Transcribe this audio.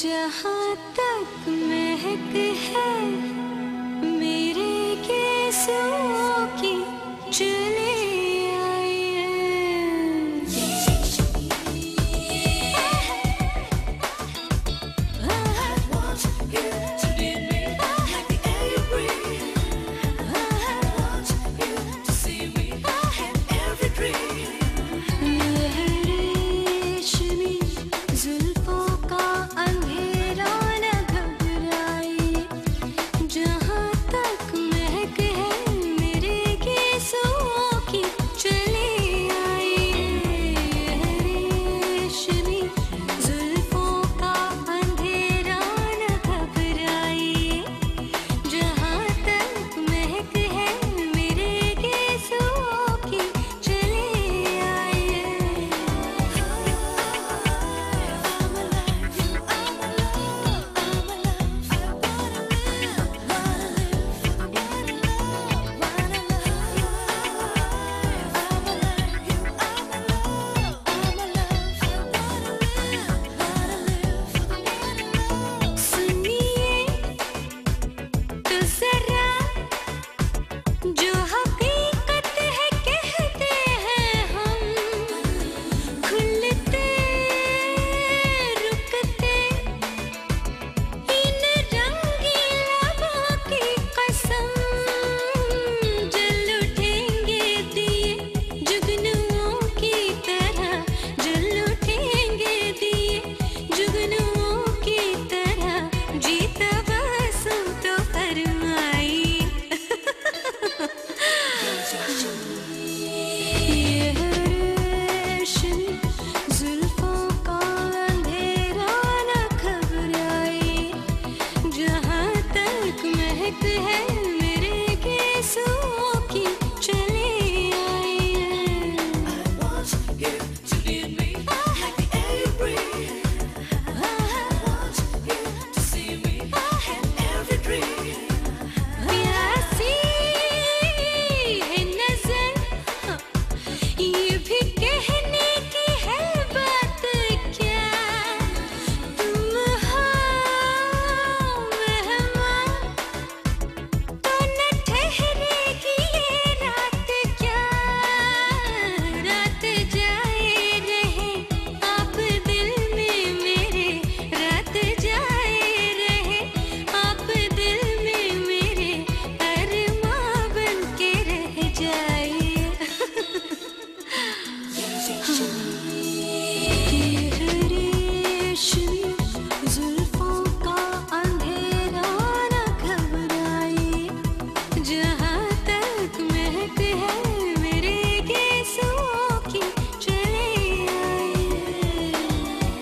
जहाँ तक महक है